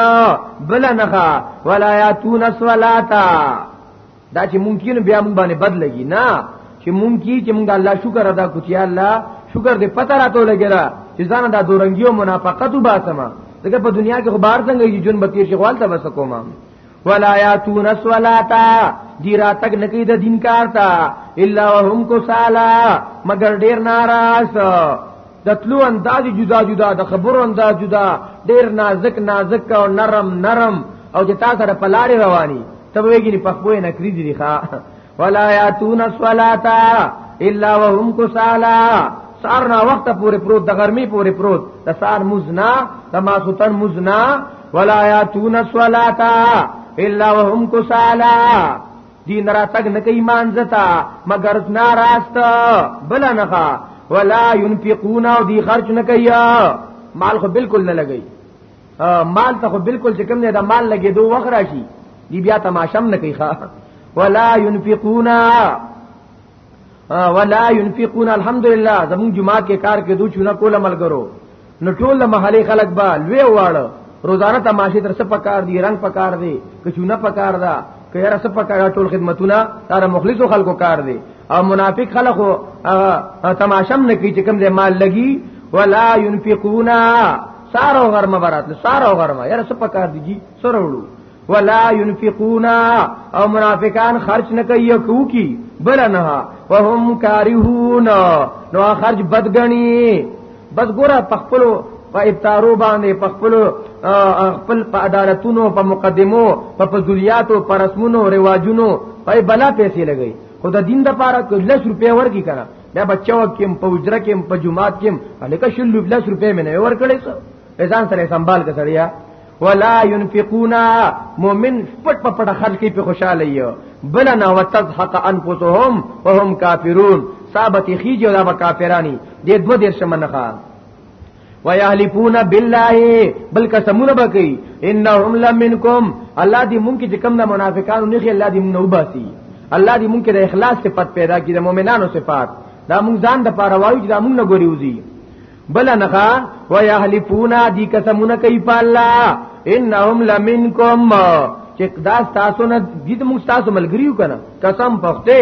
بل نه ولا یاتون الصلاتا دا چې مونږ کینو بیا مونږ باندې بد لګي نه چې مونږ کی چې مونږ الله شکر ادا کو چې الله شکر دې پته راته لګیرا چې ځان دا دورنګي او منافقت وباسما دغه په دنیا کې خبر څنګه یي جون بتیر شغوال ته بس کوم ولا یاتون الصلاتا دی را تک نکی د دین کارتا الا وهم کو سالا مگر ډیر ناراض د تلو انداز جدا جدا د خبرو انداز جدا ډیر نازک نازک او نرم نرم او چې تاسو سره پلارې رواني ته وګینی په خپل نه کړی دي ښا ولا یاتون الصلاه الا وهم کسالا سار نا وخت پورې پروت د ګرمي پورې پروت د سار مزنا د ماسوتن مزنا ولا یاتون الصلاه الا وهم کسالا دین را تک نه کوي مانځتا مگر نه راست بل نه ښا ولا ينفقون او دی خرج نه کوي مال خو بالکل نه لګي مال ته خو بالکل چې کوم نه دا مال لګي دوه وخت راشي دی بیا تماشم نه کوي ښا ولا ينفقون ولا ينفقون الحمدلله زمون جمعه کې کار کې دوه چونه کوله ملګرو نو ټول محلي خلک به لوی واړه روزانه تماشې تر څه پکار دی رنگ پکار دی کچونه پکار ده که یاره څه پکار ټول خدمتونه تر مخلصو خلکو کار دی او منافق خلکو تماشم نه کوي چې کوم دې مال لګي ولا ينفقونا سارو غرمه برات سارو غرمه یاره څه پکار دی جی سره وړو ولا ينفقون او منافقان خرج نه کوي کو کی بل نه وهم کارهون نو خرج بدګنی بس ګوره پخپلو په ابتارو باندې په خپل خپل په عدالتونو په مقدمو په فضلیاتو په رسمونو رواجونو په بلا پیسې لګي خو د دین د پاره کله روپیا ورکی کنه دا بچو کېم په اجره کېم په جمعات کېم الکه شل لس روپیا مې نه ورکړې څه ځان سره سنبال کړیا ولا ينفقون مؤمن پټ په پټ خرج کوي په خوشاله یو بل نه وتضحق انفسهم وهم کافرون ثابت خيج ولا کافرانی دې دو دیر شمنخه ويحلفون بالله بل قسمونه بکي انهم لمنكم الله دې مونږ کې کوم نه منافقانو نه خي الله دې مونږ وباسي الله دې مونږ کې د اخلاص صفت پیدا کړي د مؤمنانو صفات دا مونږ ځان د پاره وایو چې دا مونږ نه ګوري وزي بل نخا ويحلفون دي قسمونه کوي په الله انهم لمنکم چې دا تاسو نه دي موږ تاسو ملګریو کنه قسم پخته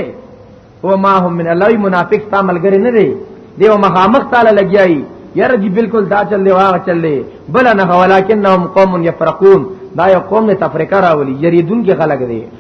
و ما هم من الله منافق تا ملګری نه دی دیو مخامخ تعالی لګیای یرجی بالکل دا چل دی واغ چل دی بل نه ولکنهم قوم یفرقون دا یو قوم نه تفریقه راولي یریدون کې خلق دی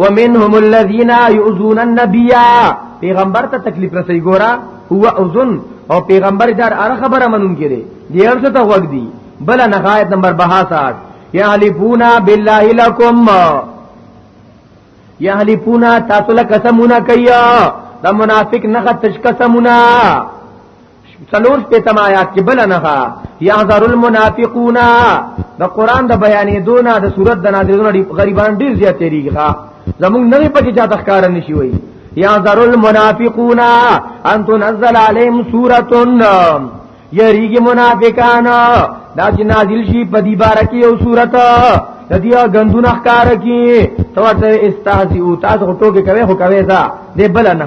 ومنهم الذين يؤذون النبي پیغمبر ته تکلیف رسي ګورا هو اذن او پیغمبر دار اره خبره منون کړي دی ارته ته وګ دی بل نه غایت نمبر 62 یحلفونا بالله لكم یحلفونا تاسو له قسمونه کوي دا منافق نه تش قسمونه څلور شپیتم آیات کې بل نه یحذر المنافقون د قران د بیانې دونه د صورت د نازلونو غریبان ډیر زیات تیریږي زموږ نوې پکې چا تخکار نشي وي یحذر المنافقون ان تنزل عليهم سوره یریږي منافقان دا چې نازل شي په دې بار کې یو صورت د دې غندونه ښکار کی تو ته استهزئ تاسو ټوګه کوي هو کوي دا دې بل نه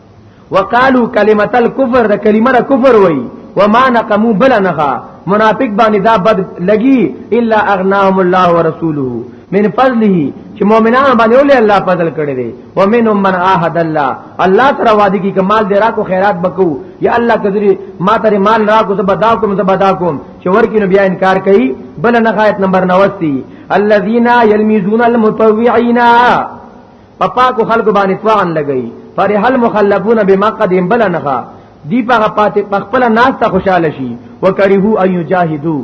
وقالو کلمت الكفر د کلمه را کفر وای وما نقمو بل نخا منافق باندې دا بد لګي الا اغناهم الله ورسوله من فضله چې مؤمنان باندې ولې الله فضل کړی دی ومنهم من عاهد الله الله تر وادي کې کمال دی راکو خیرات بکو یا الله کذری ما تر مال راکو زه بدا کوم زه بدا کوم چې ورکی نو بیا انکار کوي بل نه غایت نمبر 90 الذين يلمزون المتطوعين په پاکو خلکو باندې توان لګی فرح المخلفون بما قدم بل نخا دی په پاتې په خپل ناس ته خوشاله شي وکړو ان یجاهدو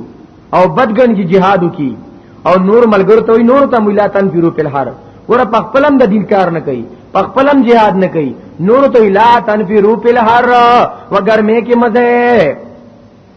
او بدګن کی جهادو کی او نور ملګر ته نور ته ملا تنفیرو په الحر ور په خپلم د دین کار نه کوي په خپلم jihad نه کوي نور ته لا تنفیرو په الحر وګرمه کې مزه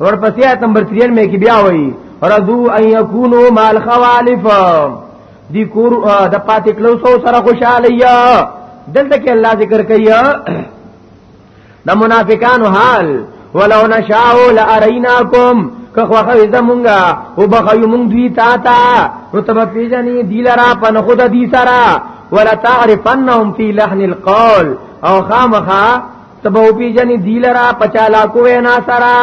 ورپسې آیت نمبر 3 مې کې بیا وایي رضو ان یکونو مال خوالف دی کور د پاتې کلو سو سره خوشاله یا دلته کې الله ذکر کوي د منافقانو حال ولو نشاء لاریناکم که خوخه زمونږه او بخیو مونږ دوی تا تا نو تب پیژنې دی لرا پن خود دی سرا ولا تعرفنهم فی لحن القول او خامخا تبه او پیجنې دی لرا پچالا کوې نا سرا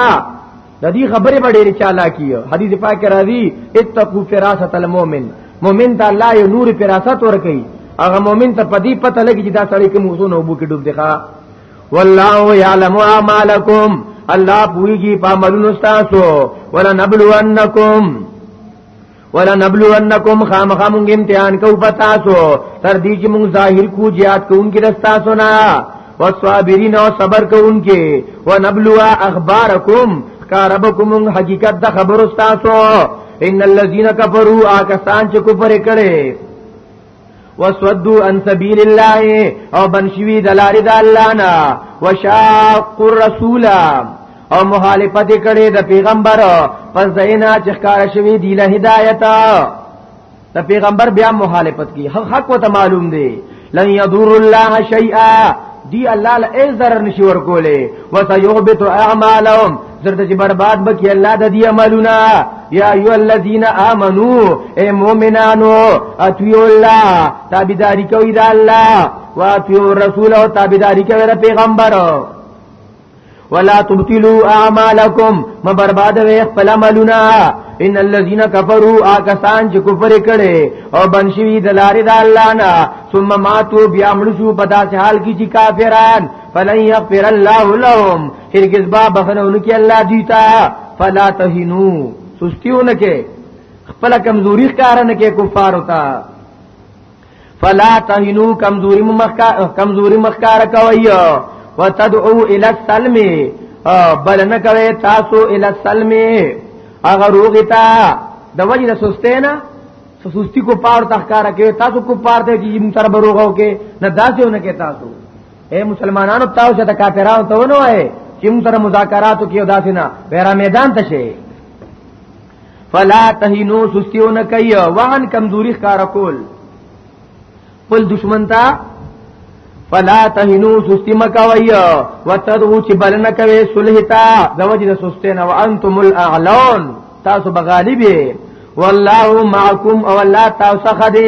د دې خبرې په ډېر چالا کیو حدیث پاک راځي اتقوا فراست المؤمن مؤمن ته الله یو نور فراست ورکي هغه مؤمن ته پدی پته لګي چې دا سړی کوم وسونه وبو کې ډوب دی ښا والله يعلم اعمالكم الله پويږي په عملونو تاسو ولا نبلونکم ولا نبلونکم خامخا مونږ امتحان کو پتا سو تر دې چې مونږ ظاهر کو زیات کوونکی رستا سنا والصابرین او صبر کوونکی ونبلوا اخبارکم کاربکم حقیقت د خبرو تاسو ان الذين كفروا اکسان چې کفر کړي وسدوا عن سبيل الله او بنشوي د لارې د الله نه وشاق الرسول او مخالفت کړي د پیغمبر پس دینا چې ښکار شوی دی له هدایت د پیغمبر بیا مخالفت کی حق حق وته معلوم دی لن يضر الله شيئا دی الله له ای zarar نشي ورکولې وسيحبط اعمالهم زرد چې برباد بکی الله د دې عملونه یا ایو الذین آمنو اے مومنانو اتیو الله تابعداری کوي د الله واتیو رسول او تابعداری کوي د پیغمبر ولا تبتلوا اعمالکم ما برباد وي خپل عملونه ان الذين كفروا اكسان چې کفر کړي او بنشوي د لارې د الله نه ثم ماتوا بیا مړ شو په داسې حال کې چې کافران فلن يغفر الله لهم هرگز با بخنه ونکي الله دیتا فلا تهنو سستیونه کې خپل کمزوري ښکار نه کې کفار ہوتا فلا تهنو کمزوري مخکا کمزوري مخکار کوي وتدعو الى السلم بل نه کوي تاسو الى السلم اگر روغتا د وجه د سسته نه سستی کو پار تخکار کې تاسو کو پار ته چې موږ تر بروغو کې نه داسونه کې تاسو اے مسلمانانو تاسو ته کافرانو ته ونه وای چې موږ سره مذاکراتو کې وداسې نه ویرا میدان ته شي فلا تهینو سستیو نه کوي وان کمزوري ښکارا کول خپل دشمن ته فلا تهینو سستی مکوي وتدعو چې بلنه کوي صلح ته زوجي د سستین او انتم الاعلون تاسو بغالبه والله معكم او الله تاسو خدي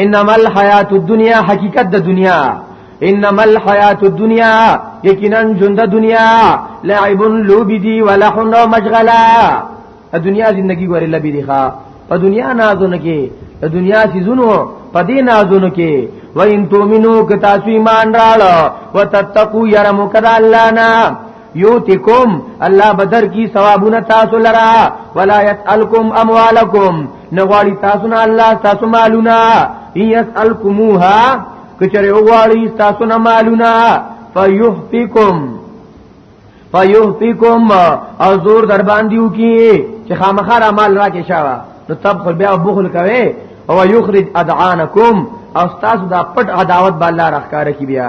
انما الحیات الدنیا حقیقت د دنیا انما الحیات الدنیا یقینا ژوند د دنیا لعب لوب دی ولح نو مشغلا د دنیا زندگی ګورې لبی دی ښا په دنیا نازونه کې د دنیا سيزونو په دې نازونه کې و ان تؤمنو که تاسو ایمان راړو وتتقو يرمو کذا الله نه یوتکم الله بدر کی ثوابونه تاسو لرا ولا یسالکم اموالکم نغواړي تاسو نه الله تاسو مالونه یسالکموها کچره وغواړي تاسو نه مالونه فیحفکم فیحفکم او زور در باندې وکي چې خامخار مال راکې شاوه نو تب خو بیا بخل کوي او یخرج ادعانکم او تاسو دا پټ عداوت به الله راخاره کی بیا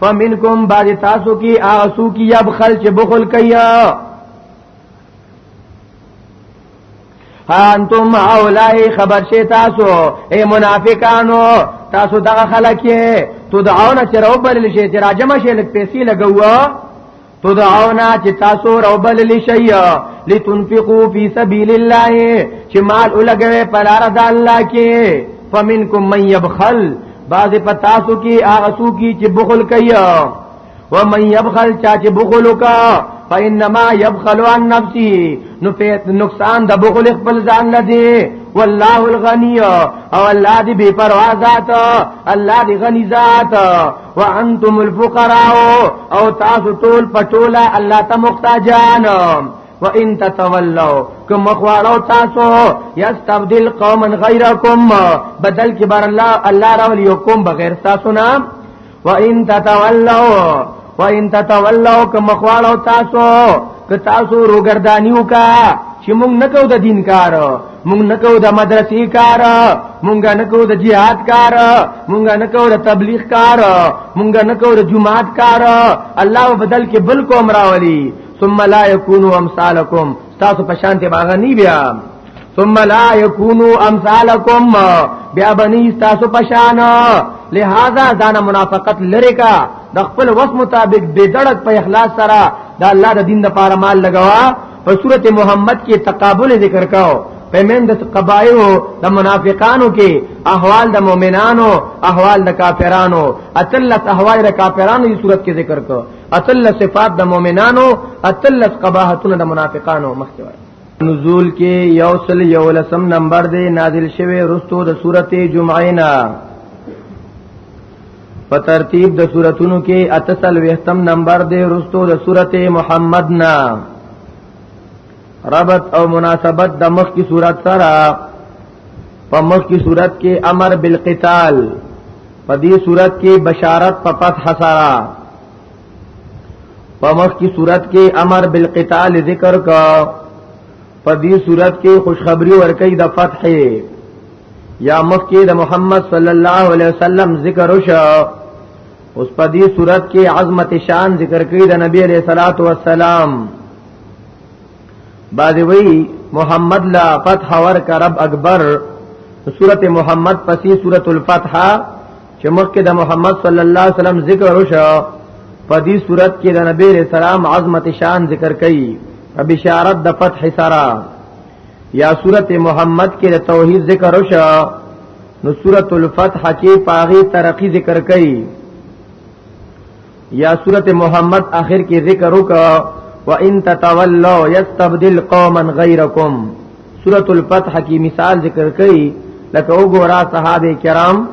فمنکم بعد تاسو کی آسو کی یبخل چې بخل کیا انتم اولای خبر شي تاسو اے منافقانو تاسو دغه خلک یې تدعون چې روبل شي چې راجم شي لک پیسې لګوا تدعونا چې تاسو روبل لشي لتنفقوا في سبيل الله چې مال ولګوي په لار د الله کې فمنکم من يبخل بعض پتاسو کې هغه سو کې چې بخل کوي و من يبخل چا چې بخل وکا فانما يبخل عن نفسه نو په نقصان د بخل خپل ځان نه دی والله الغني او الله دې بے پروا ذات الله دې غني ذات وانتم الفقراء او تاسو ټول پټوله الله ته محتاجان و ان تتولوا کوم خواړو تاسو یستبدل قوما غیرکم بدل کی بر الله الله راول یو کوم بغیر تاسو نه و ان تتولوا و ان تتولوا کوم خواړو تاسو که تاسو روګردانیو کا چې موږ نکو د دین کار مونږ نکو د مدرسې کار مونږ نکو د جهاد کار مونږ نکو د تبلیغ کار مونږ نکو د جماعت کار الله بدل کې بل کوم راولي ثم لا يكونوا امثالكم تاسو په شان ته باغ نه بیا ثم لا يكونوا امثالكم بیا بني تاسو په شان لہذا ځان منافقت لری کا د خپل وس مطابق بے دړک په اخلاص سره دا الله د دین لپاره مال لګوا په سورت محمد کې تقابل ذکر کاو په مند قبایو د منافقانو کې احوال د مؤمنانو احوال د کافرانو اتلت احوال د کافرانو دې صورت کې ذکر کو اتلت صفات د مؤمنانو اتلت قباحتونه د منافقانو مخکې وایي نزول کې یوصل یولسم نمبر دی نازل شوه رستو د سورته جمعه نه په ترتیب د سوراتونو کې اتسل وختم نمبر دی رستو د سورته محمد نا ربط او مناسبت د مخ کی صورت سره په مخ کی صورت کې امر بالقتال په دې صورت کې بشارت په فتح سره په مخ کی صورت کې امر بالقتال ذکر کا په دې صورت کې خوشخبری ورکړي د فتح یا مخکې د محمد صلی الله علیه وسلم ذکر وشو اوس په دې صورت کې عظمت شان ذکر کړي د نبی علیہ الصلوۃ والسلام بعد وی محمد لا فتح ور کرب اکبر سورت محمد پسی سورت الفتحہ چې مخکې د محمد صلی الله علیه وسلم ذکر وشو په دې صورت کې د نبی رسول الله عظمت شان ذکر کړي په بشارت د فتح سره یا صورت محمد کې د توحید ذکر وشو نو صورت الفتح کې پاغي ترقی ذکر کړي یا سورت محمد آخر کې ذکر وکا وان تتولوا یستبدل قوما غیرکم سورت الفتح کی مثال ذکر کړي لکه وګورا صحابه کرام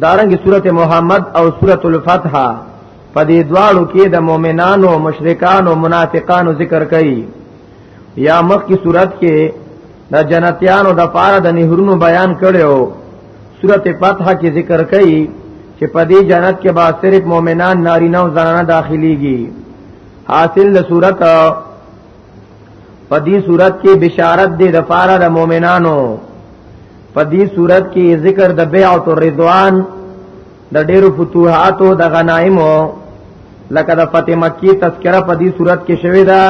دارنګ سورت محمد او سورت الفتح په دې دواړو کې د مؤمنانو مشرکانو منافقانو ذکر کړي یا مخ کی صورت کې د جنتیانو د پاره د نهرونو بیان کړو سورت فتح کې ذکر کړي چې په دې جنت کې به صرف مؤمنان نارینه او زنانه داخليږي حاصل له صورت په دې صورت کې بشارت دې د فاره د مؤمنانو په دې صورت کې ذکر د بیع او رضوان د ډېرو فتوحاتو د غنایمو لکه د فتح مکی تذکرہ په دې صورت کې شوې ده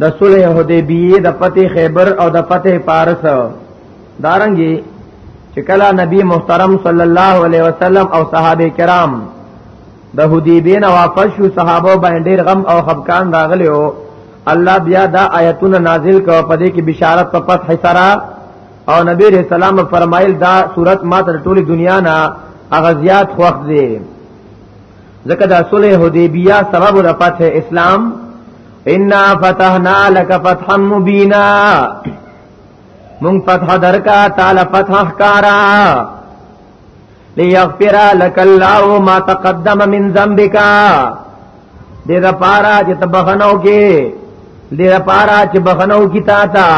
د صلح حدیبیه د فتح خیبر او د فتح پارس دارنګي چې کله نبی محترم صلی الله علیه وسلم او صحابه کرام د حدیبین واپس شو صحابه باندې ډیر غم او خفقان راغلی او الله بیا دا آیتونه نازل کړ په دې کې بشارت په فتح سره او نبی رسول الله فرمایل دا صورت ما تر ټوله دنیا نه اغزیات خوښ دی ځکه دا صلح حدیبیه سبب د فتح اسلام ان فتحنا لك فتحا مبینا مونږ فتح درکا تعالی فتح کارا ليغفر لك الله ما تقدم من ذنبك دې دا پارا چې تبخنو کې دې دا پارا چې بخنو کې تا تا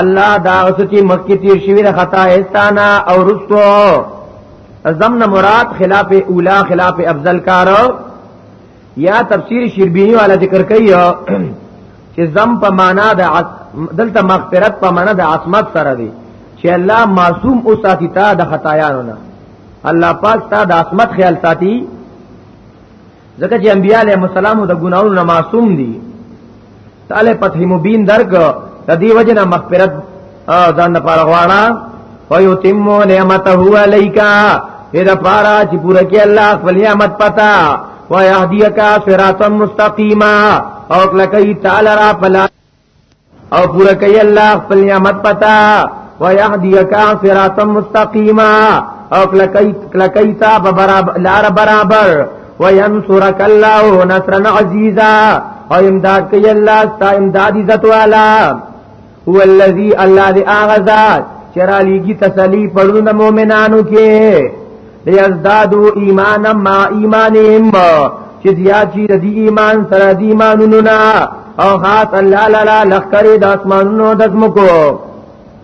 الله دا سچي مکه تیر شوی د خطا استانا او رستو زمن مراد خلاف اولا خلاف افضل کارو یا تفسیر شربینی والا ذکر کوي چې زم په معنا د دلته مغفرت په معنا د عصمت سره دی چې الله معصوم او ساتي تا د خطایانو نه الله پاک تا د عصمت خیال ساتي ځکه چې انبیاء علیهم السلام د ګناونو نه معصوم دي تعالی فتح مبین درک د دې وجنه مغفرت ځان لپاره غواړه ويتم نعمته عليك اذا پارا چې پوره کې الله خپل نعمت پتا ويهديك صراطا مستقيما او لکه تعالی را فلا او پوره کې الله خپل نعمت پتا ويهديك صراطا مستقيما او لکه لکه تا برابر لار برابر وینصرک الله نصرا عزیزا او امداد کوي الله ستا امداد عزت والا هو الذی الله دی اغزاد چرا لیگی تسلی پړو د مؤمنانو کې لیزدادو ایمان ما ایمانهم چې زیات شي د ایمان سره د ایمانونو نه او خاص الله لالا لخر د اسمانونو د زمکو